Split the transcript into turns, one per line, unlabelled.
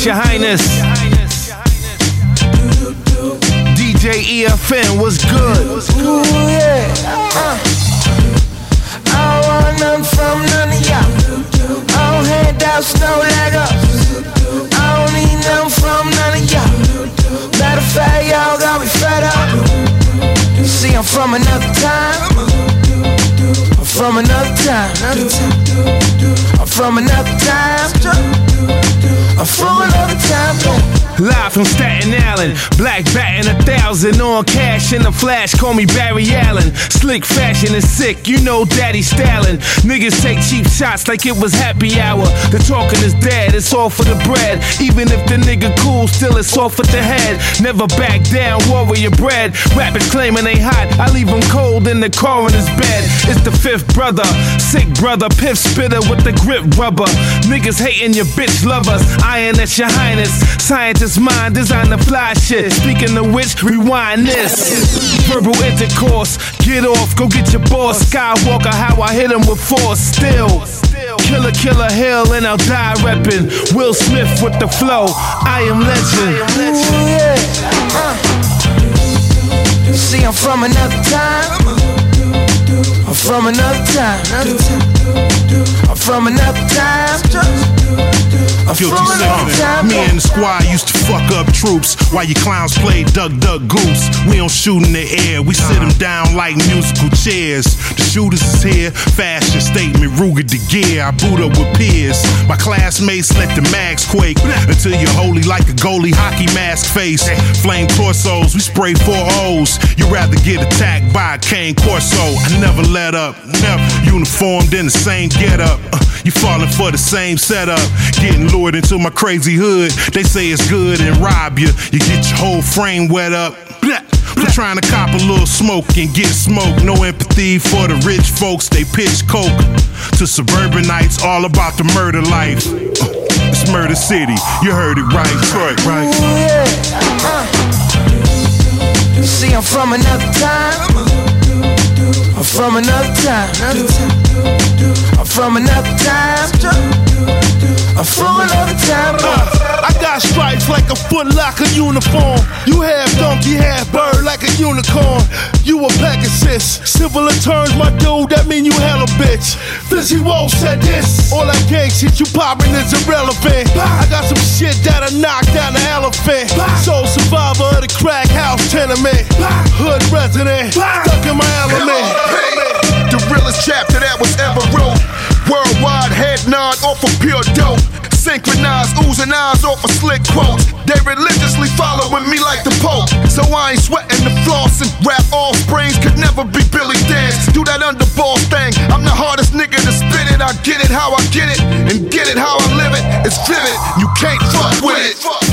Yes, Your Highness. DJ EFN was good.
Ooh, yeah. Uh, I want nothing from none of y'all. I don't handouts, no leg ups. I don't need nothing from none of y'all. Matter of fact, y'all got me fed up. See, I'm from another time. I'm from another time. I'm from another time. I'm from the time.
Live from Staten Island, black batting a thousand on cash in the flash. Call me Barry Allen. Slick fashion is sick, you know Daddy Stalin. Niggas take cheap shots like it was happy hour. The talking is dead, it's all for the bread. Even if the nigga cool, still it's all for the head. Never back down, warrior bread. Rappers claiming they hot, I leave them cold in the coroner's bed. It's the fifth brother, sick brother, piff spitter with the grip rubber. Niggas hating your bitch lovers, iron at your highness. Scientist mind, design the fly shit. Speaking of which, rewind this. Verbal intercourse, get off, go get your boss. Skywalker, how I hit him with force. Still, killer, killer, hill, and I'll die reppin'. Will Smith with the flow, I am legend.
Ooh, yeah. Uh. See, I'm from another time. I'm from another time. I'm from another time. I'm from another
sickening.
time.
Me and the squad used to fuck up troops while you clowns played duck, duck, goose. We don't shoot in the air, we sit them down like musical chairs. The shooters is here, fashion statement, Ruger de gear. I boot up with peers. My classmates let the mags quake until you're holy like a goalie hockey mask face. Flame torsos, we spray four O's. You rather get attacked by a cane Corso. I never let up, never uniformed in the same getup. Uh, you falling for the same setup, getting lured into my crazy hood. They say it's good and rob you. You get your whole frame wet up. Blah. For trying to cop a little smoke and get smoked. No empathy for the rich folks, they pitch coke. To suburbanites, all about the murder life. Uh, It's Murder City, you heard it right, Troy, right?
Ooh, yeah. Uh. See, I'm from another time. I'm from another time. I'm from another time. I'm from another time.
Uh, I got stripes like a foot locker uniform. You half donkey, half bird like a unicorn. You a Pegasus. Similar terms, my dude, that mean you hella bitch. Fizzy Wolf said this. All that gang shit you poppin' is irrelevant. I got some shit that'll knock down the elephant. Soul survivor of the crack house tenement. Hood resident, stuck in my element.
The realest chapter that was ever wrote. Worldwide head nod off of pure dope. Synchronized and eyes off of slick quotes. They religiously following me like the Pope. So I ain't sweating the floss and rap all springs could never be Billy Dance. Do that underball thing. I'm the hardest nigga to spit it. I get it how I get it and get it how I live it. It's vivid. You can't fuck with it.